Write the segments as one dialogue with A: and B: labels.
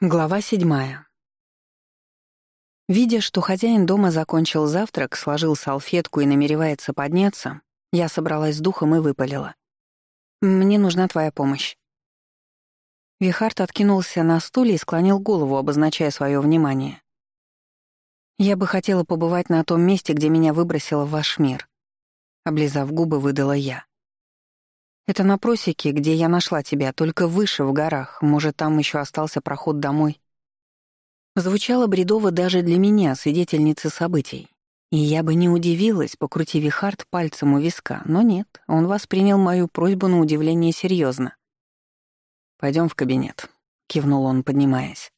A: Глава седьмая. Видя, что хозяин дома закончил завтрак, сложил салфетку и намеревается подняться, я собралась с духом и выпалила. «Мне нужна твоя помощь». Вихард откинулся на стуле и склонил голову, обозначая свое внимание. «Я бы хотела побывать на том месте, где меня выбросило в ваш мир», — облизав губы, выдала я. Это на просеке, где я нашла тебя, только выше, в горах. Может, там еще остался проход домой. Звучало бредово даже для меня, свидетельницы событий. И я бы не удивилась, покрути Вихард пальцем у виска, но нет, он воспринял мою просьбу на удивление серьезно. Пойдем в кабинет», — кивнул он, поднимаясь.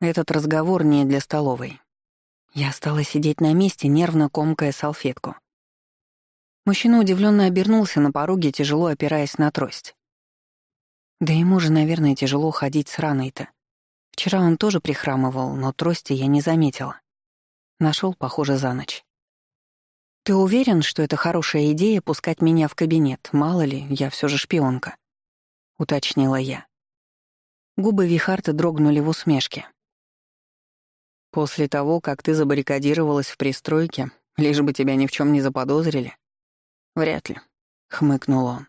A: «Этот разговор не для столовой». Я стала сидеть на месте, нервно комкая салфетку. Мужчина удивленно обернулся на пороге, тяжело опираясь на трость. Да ему же, наверное, тяжело ходить с раной-то. Вчера он тоже прихрамывал, но трости я не заметила. Нашел, похоже, за ночь. «Ты уверен, что это хорошая идея пускать меня в кабинет? Мало ли, я все же шпионка», — уточнила я. Губы Вихарта дрогнули в усмешке. «После того, как ты забаррикадировалась в пристройке, лишь бы тебя ни в чем не заподозрили, «Вряд ли», — хмыкнул он.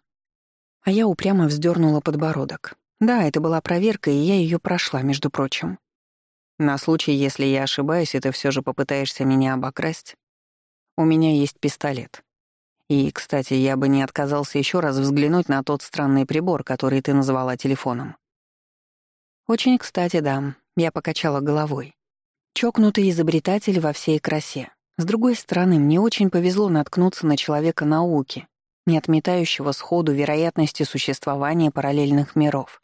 A: А я упрямо вздернула подбородок. Да, это была проверка, и я ее прошла, между прочим. На случай, если я ошибаюсь, и ты все же попытаешься меня обокрасть, у меня есть пистолет. И, кстати, я бы не отказался еще раз взглянуть на тот странный прибор, который ты назвала телефоном. Очень кстати, да, я покачала головой. Чокнутый изобретатель во всей красе. С другой стороны, мне очень повезло наткнуться на человека науки, не отметающего сходу вероятности существования параллельных миров.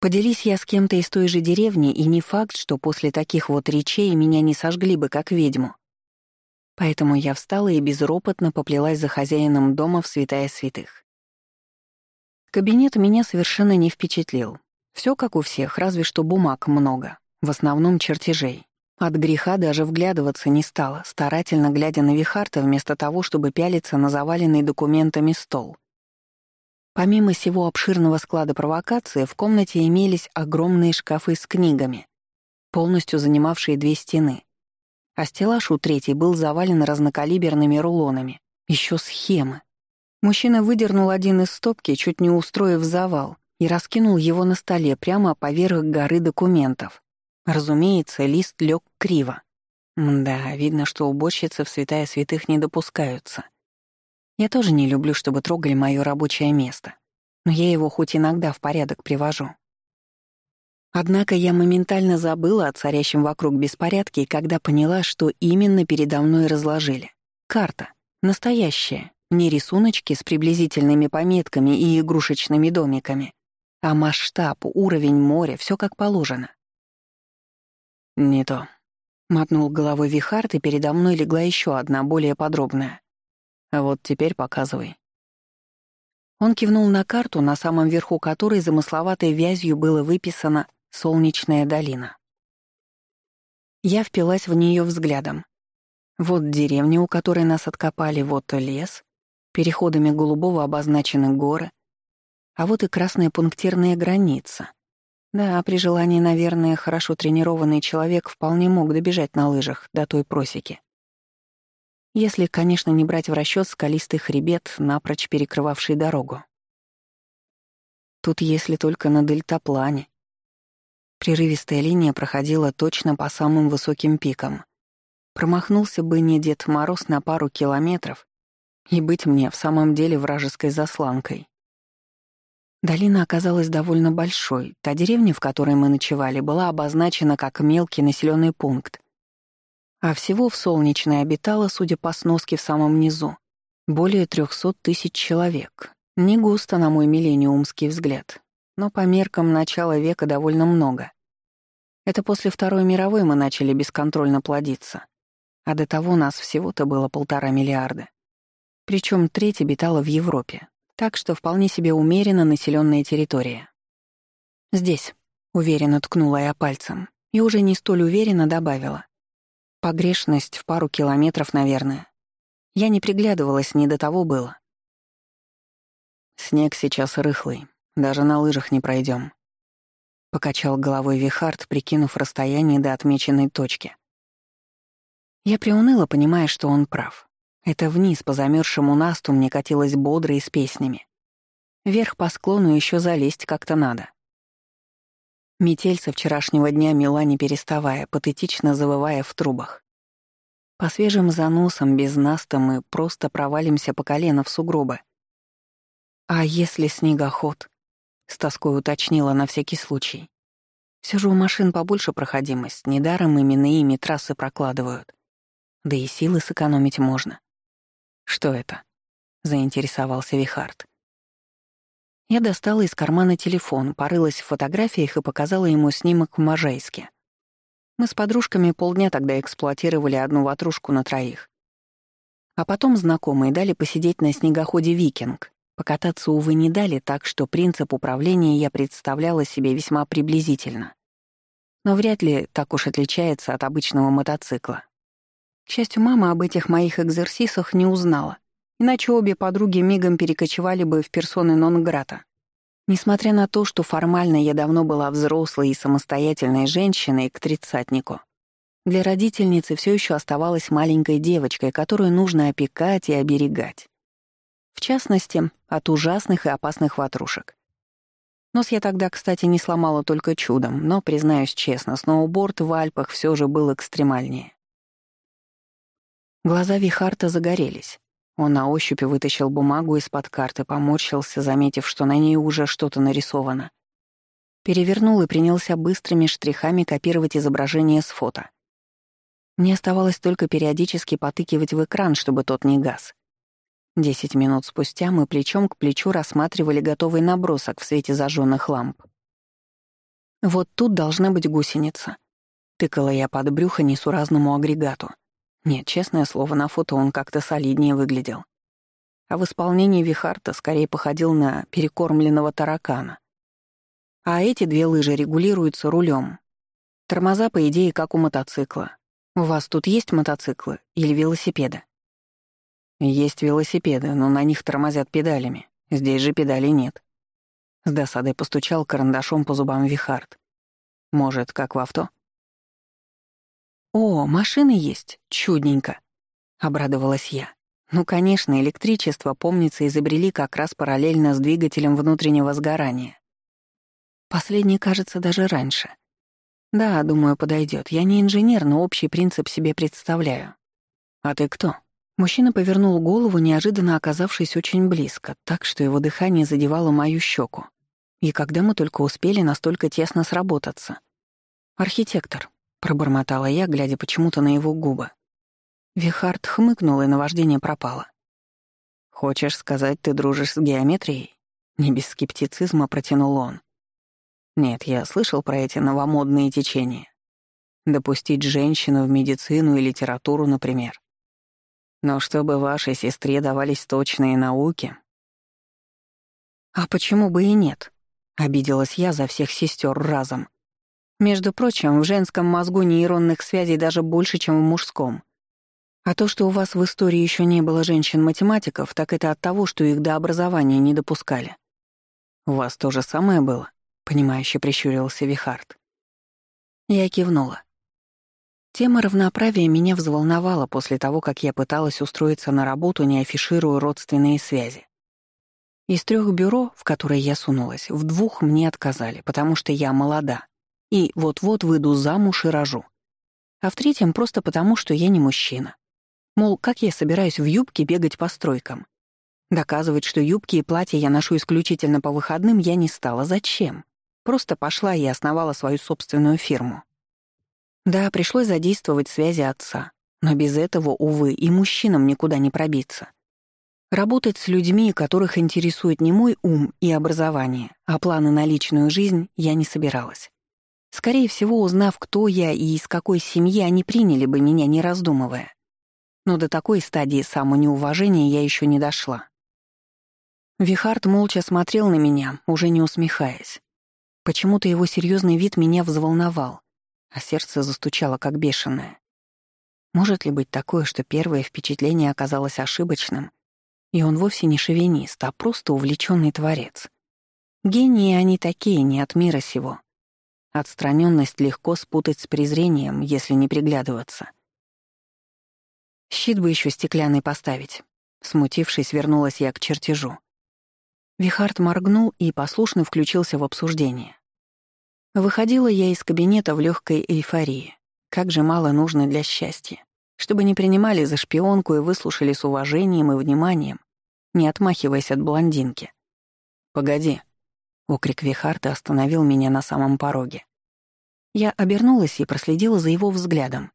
A: Поделись я с кем-то из той же деревни, и не факт, что после таких вот речей меня не сожгли бы как ведьму. Поэтому я встала и безропотно поплелась за хозяином дома в святая святых. Кабинет меня совершенно не впечатлил. Все как у всех, разве что бумаг много, в основном чертежей. От греха даже вглядываться не стала, старательно глядя на Вихарта вместо того, чтобы пялиться на заваленный документами стол. Помимо всего обширного склада провокации, в комнате имелись огромные шкафы с книгами, полностью занимавшие две стены. А стеллаж у третьей был завален разнокалиберными рулонами, еще схемы. Мужчина выдернул один из стопки, чуть не устроив завал, и раскинул его на столе прямо поверх горы документов. Разумеется, лист лег криво. Да, видно, что уборщицы в святая святых не допускаются. Я тоже не люблю, чтобы трогали мое рабочее место, но я его хоть иногда в порядок привожу. Однако я моментально забыла о царящем вокруг беспорядке, когда поняла, что именно передо мной разложили. Карта. Настоящая. Не рисуночки с приблизительными пометками и игрушечными домиками, а масштаб, уровень моря, все как положено. «Не то». Мотнул головой Вихард, и передо мной легла еще одна, более подробная. «А вот теперь показывай». Он кивнул на карту, на самом верху которой замысловатой вязью было выписано «Солнечная долина». Я впилась в нее взглядом. Вот деревня, у которой нас откопали, вот лес, переходами голубого обозначены горы, а вот и красная пунктирная граница. Да, при желании, наверное, хорошо тренированный человек вполне мог добежать на лыжах до той просеки. Если, конечно, не брать в расчет скалистый хребет, напрочь перекрывавший дорогу. Тут если только на дельтаплане. Прерывистая линия проходила точно по самым высоким пикам. Промахнулся бы не Дед Мороз на пару километров, и быть мне в самом деле вражеской засланкой. Долина оказалась довольно большой. Та деревня, в которой мы ночевали, была обозначена как мелкий населенный пункт. А всего в Солнечной обитало, судя по сноске в самом низу, более трехсот тысяч человек. Не густо, на мой миллениумский взгляд, но по меркам начала века довольно много. Это после Второй мировой мы начали бесконтрольно плодиться, а до того нас всего-то было полтора миллиарда. Причем треть обитала в Европе, так что вполне себе умеренно населенная территория. «Здесь», — уверенно ткнула я пальцем, и уже не столь уверенно добавила. «Погрешность в пару километров, наверное. Я не приглядывалась, не до того было». «Снег сейчас рыхлый, даже на лыжах не пройдем. покачал головой Вихард, прикинув расстояние до отмеченной точки. Я приуныла, понимая, что он прав. Это вниз по замерзшему насту мне катилось бодро и с песнями. Вверх по склону еще залезть как-то надо. Метель со вчерашнего дня мела не переставая, патетично завывая в трубах. По свежим заносам без наста мы просто провалимся по колено в сугробы. «А если снегоход?» — с тоской уточнила на всякий случай. Все же у машин побольше проходимость, недаром именно ими трассы прокладывают. Да и силы сэкономить можно. «Что это?» — заинтересовался Вихард. Я достала из кармана телефон, порылась в фотографиях и показала ему снимок в Можайске. Мы с подружками полдня тогда эксплуатировали одну ватрушку на троих. А потом знакомые дали посидеть на снегоходе «Викинг». Покататься, увы, не дали, так что принцип управления я представляла себе весьма приблизительно. Но вряд ли так уж отличается от обычного мотоцикла. К счастью, мама об этих моих экзерсисах не узнала, иначе обе подруги мигом перекочевали бы в персоны нон-грата. Несмотря на то, что формально я давно была взрослой и самостоятельной женщиной к тридцатнику, для родительницы все еще оставалась маленькой девочкой, которую нужно опекать и оберегать. В частности, от ужасных и опасных ватрушек. Нос я тогда, кстати, не сломала только чудом, но, признаюсь честно, сноуборд в Альпах все же был экстремальнее. Глаза Вихарта загорелись. Он на ощупь вытащил бумагу из-под карты, поморщился, заметив, что на ней уже что-то нарисовано. Перевернул и принялся быстрыми штрихами копировать изображение с фото. Мне оставалось только периодически потыкивать в экран, чтобы тот не гас. Десять минут спустя мы плечом к плечу рассматривали готовый набросок в свете зажженных ламп. «Вот тут должна быть гусеница», — тыкала я под брюхо несуразному агрегату — нет, честное слово, на фото он как-то солиднее выглядел. А в исполнении Вихарта скорее походил на перекормленного таракана. А эти две лыжи регулируются рулем. Тормоза, по идее, как у мотоцикла. У вас тут есть мотоциклы или велосипеды? Есть велосипеды, но на них тормозят педалями. Здесь же педалей нет. С досадой постучал карандашом по зубам Вихард. Может, как в авто? «О, машины есть, чудненько», — обрадовалась я. Ну, конечно, электричество, помнится, изобрели как раз параллельно с двигателем внутреннего сгорания. Последний, кажется, даже раньше. Да, думаю, подойдет. Я не инженер, но общий принцип себе представляю. А ты кто? Мужчина повернул голову, неожиданно оказавшись очень близко, так что его дыхание задевало мою щеку. И когда мы только успели настолько тесно сработаться? Архитектор, пробормотала я, глядя почему-то на его губы. Вихард хмыкнул, и наваждение пропало. «Хочешь сказать, ты дружишь с геометрией?» Не без скептицизма протянул он. «Нет, я слышал про эти новомодные течения. Допустить женщину в медицину и литературу, например. Но чтобы вашей сестре давались точные науки...» «А почему бы и нет?» — обиделась я за всех сестер разом. Между прочим, в женском мозгу нейронных связей даже больше, чем в мужском. А то, что у вас в истории еще не было женщин-математиков, так это от того, что их до образования не допускали. У вас то же самое было? Понимающе прищурился Вихард. Я кивнула. Тема равноправия меня взволновала после того, как я пыталась устроиться на работу, не афишируя родственные связи. Из трех бюро, в которые я сунулась, в двух мне отказали, потому что я молода и вот-вот выйду замуж и рожу. А в третьем просто потому, что я не мужчина. Мол, как я собираюсь в юбке бегать по стройкам? Доказывать, что юбки и платья я ношу исключительно по выходным, я не стала. Зачем? Просто пошла и основала свою собственную фирму. Да, пришлось задействовать связи отца, но без этого, увы, и мужчинам никуда не пробиться. Работать с людьми, которых интересует не мой ум и образование, а планы на личную жизнь, я не собиралась. Скорее всего, узнав, кто я и из какой семьи, они приняли бы меня, не раздумывая. Но до такой стадии самонеуважения я еще не дошла. Вихард молча смотрел на меня, уже не усмехаясь. Почему-то его серьезный вид меня взволновал, а сердце застучало как бешеное. Может ли быть такое, что первое впечатление оказалось ошибочным, и он вовсе не шовинист, а просто увлеченный творец? Гении они такие, не от мира сего. Отстраненность легко спутать с презрением, если не приглядываться. Щит бы еще стеклянный поставить. Смутившись, вернулась я к чертежу. Вихард моргнул и послушно включился в обсуждение. Выходила я из кабинета в легкой эйфории. Как же мало нужно для счастья. Чтобы не принимали за шпионку и выслушали с уважением и вниманием, не отмахиваясь от блондинки. «Погоди», — окрик Вихарта остановил меня на самом пороге. Я обернулась и проследила за его взглядом.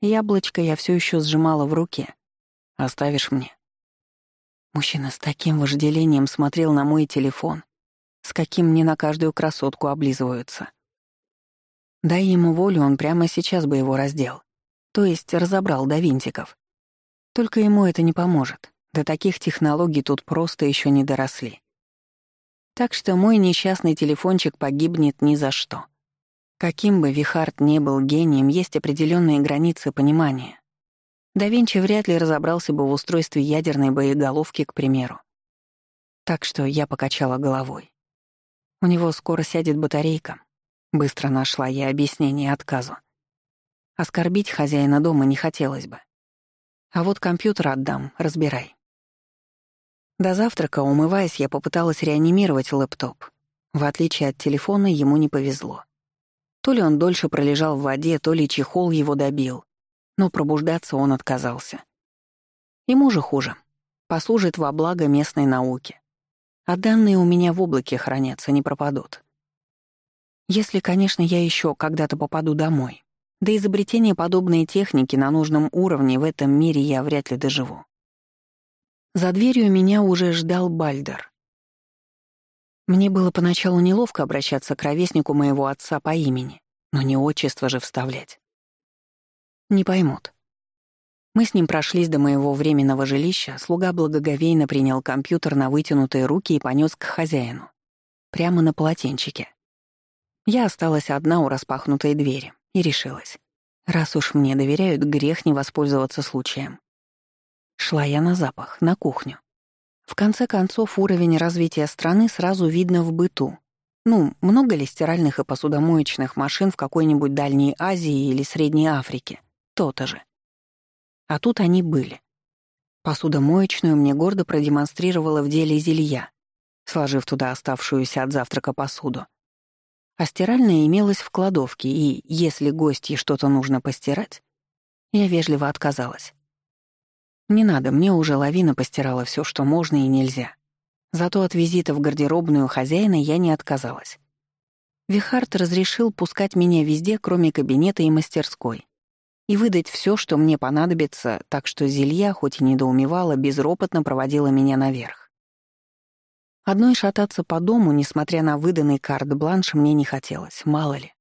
A: Яблочко я все еще сжимала в руке. «Оставишь мне?» Мужчина с таким вожделением смотрел на мой телефон, с каким мне на каждую красотку облизываются. Дай ему волю, он прямо сейчас бы его раздел. То есть разобрал до винтиков. Только ему это не поможет. До таких технологий тут просто еще не доросли. Так что мой несчастный телефончик погибнет ни за что. Каким бы Вихард не был гением, есть определенные границы понимания. Да Винчи вряд ли разобрался бы в устройстве ядерной боеголовки, к примеру. Так что я покачала головой. У него скоро сядет батарейка. Быстро нашла я объяснение отказу. Оскорбить хозяина дома не хотелось бы. А вот компьютер отдам, разбирай. До завтрака, умываясь, я попыталась реанимировать лэптоп. В отличие от телефона, ему не повезло. То ли он дольше пролежал в воде, то ли чехол его добил но пробуждаться он отказался. Ему же хуже. Послужит во благо местной науки. А данные у меня в облаке хранятся, не пропадут. Если, конечно, я еще когда-то попаду домой. До изобретения подобной техники на нужном уровне в этом мире я вряд ли доживу. За дверью меня уже ждал Бальдер. Мне было поначалу неловко обращаться к ровеснику моего отца по имени, но не отчество же вставлять. Не поймут. Мы с ним прошлись до моего временного жилища, слуга благоговейно принял компьютер на вытянутые руки и понёс к хозяину. Прямо на полотенчике. Я осталась одна у распахнутой двери и решилась. Раз уж мне доверяют, грех не воспользоваться случаем. Шла я на запах, на кухню. В конце концов, уровень развития страны сразу видно в быту. Ну, много ли стиральных и посудомоечных машин в какой-нибудь Дальней Азии или Средней Африке? То-то же. А тут они были. Посудомоечную мне гордо продемонстрировала в деле зелья, сложив туда оставшуюся от завтрака посуду. А стиральная имелась в кладовке, и, если гостье что-то нужно постирать, я вежливо отказалась. Не надо, мне уже лавина постирала все, что можно и нельзя. Зато от визита в гардеробную хозяина я не отказалась. Вихард разрешил пускать меня везде, кроме кабинета и мастерской и выдать все, что мне понадобится, так что Зелья, хоть и недоумевала, безропотно проводила меня наверх. Одной шататься по дому, несмотря на выданный карт-бланш, мне не хотелось, мало ли.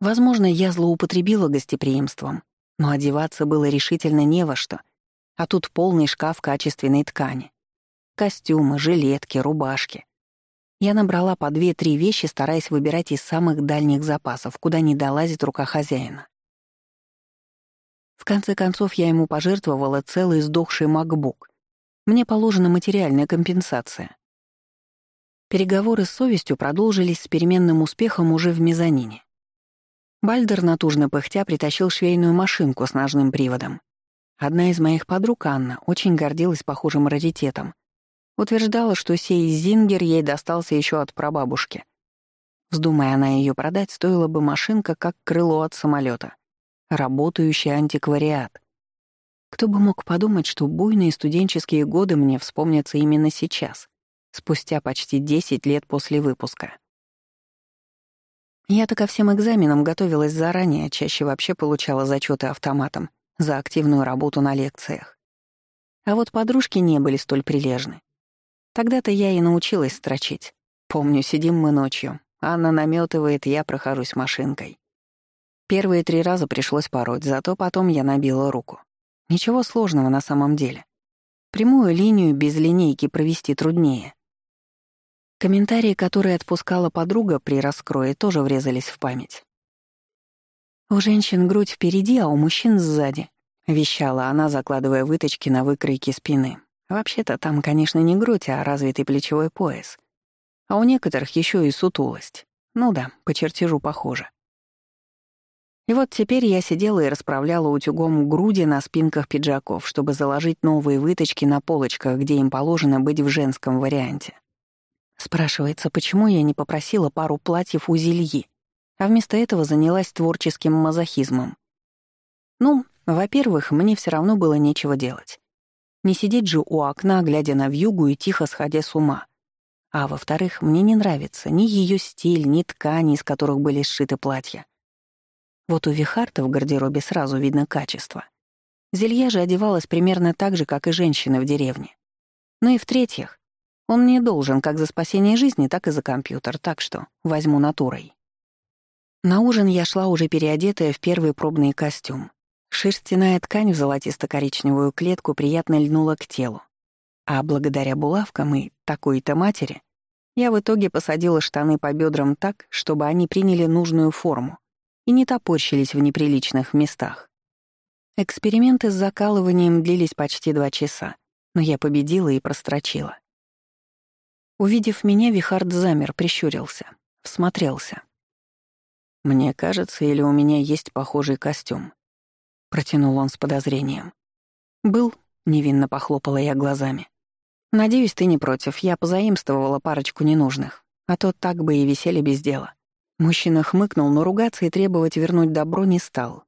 A: Возможно, я злоупотребила гостеприимством, но одеваться было решительно не во что, а тут полный шкаф качественной ткани. Костюмы, жилетки, рубашки. Я набрала по две-три вещи, стараясь выбирать из самых дальних запасов, куда не долазит рука хозяина. В конце концов, я ему пожертвовала целый сдохший MacBook. Мне положена материальная компенсация. Переговоры с совестью продолжились с переменным успехом уже в мезонине. Бальдер натужно пыхтя притащил швейную машинку с ножным приводом. Одна из моих подруг, Анна, очень гордилась похожим раритетом. Утверждала, что сей Зингер ей достался еще от прабабушки. Вздумая она ее продать, стоила бы машинка как крыло от самолета работающий антиквариат. Кто бы мог подумать, что буйные студенческие годы мне вспомнятся именно сейчас, спустя почти 10 лет после выпуска. Я-то ко всем экзаменам готовилась заранее, чаще вообще получала зачеты автоматом за активную работу на лекциях. А вот подружки не были столь прилежны. Тогда-то я и научилась строчить. Помню, сидим мы ночью. Анна наметывает, я прохожусь машинкой. Первые три раза пришлось пороть, зато потом я набила руку. Ничего сложного на самом деле. Прямую линию без линейки провести труднее. Комментарии, которые отпускала подруга при раскрое, тоже врезались в память. «У женщин грудь впереди, а у мужчин сзади», — вещала она, закладывая выточки на выкройки спины. «Вообще-то там, конечно, не грудь, а развитый плечевой пояс. А у некоторых еще и сутулость. Ну да, по чертежу похоже. И вот теперь я сидела и расправляла утюгом груди на спинках пиджаков, чтобы заложить новые выточки на полочках, где им положено быть в женском варианте. Спрашивается, почему я не попросила пару платьев у Зельи, а вместо этого занялась творческим мазохизмом. Ну, во-первых, мне все равно было нечего делать. Не сидеть же у окна, глядя на вьюгу и тихо сходя с ума. А во-вторых, мне не нравится ни ее стиль, ни ткани, из которых были сшиты платья. Вот у Вихарта в гардеробе сразу видно качество. Зелья же одевалась примерно так же, как и женщины в деревне. Ну и в-третьих, он мне должен как за спасение жизни, так и за компьютер, так что возьму натурой. На ужин я шла уже переодетая в первый пробный костюм. Шерстяная ткань в золотисто-коричневую клетку приятно льнула к телу. А благодаря булавкам и такой-то матери я в итоге посадила штаны по бедрам так, чтобы они приняли нужную форму и не топорщились в неприличных местах. Эксперименты с закалыванием длились почти два часа, но я победила и прострочила. Увидев меня, Вихард замер, прищурился, всмотрелся. «Мне кажется, или у меня есть похожий костюм?» Протянул он с подозрением. «Был», — невинно похлопала я глазами. «Надеюсь, ты не против, я позаимствовала парочку ненужных, а то так бы и висели без дела». Мужчина хмыкнул, но ругаться и требовать вернуть добро не стал.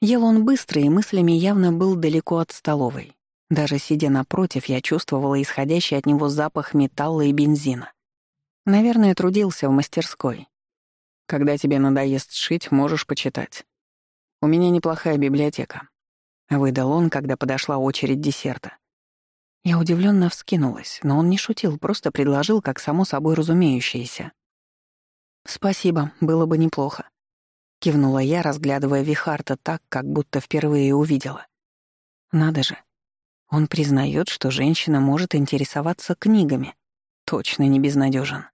A: Ел он быстро и мыслями явно был далеко от столовой. Даже сидя напротив, я чувствовала исходящий от него запах металла и бензина. Наверное, трудился в мастерской. Когда тебе надоест шить, можешь почитать. У меня неплохая библиотека. Выдал он, когда подошла очередь десерта. Я удивленно вскинулась, но он не шутил, просто предложил, как само собой разумеющееся. «Спасибо, было бы неплохо», — кивнула я, разглядывая Вихарта так, как будто впервые увидела. «Надо же. Он признает, что женщина может интересоваться книгами. Точно не безнадежен.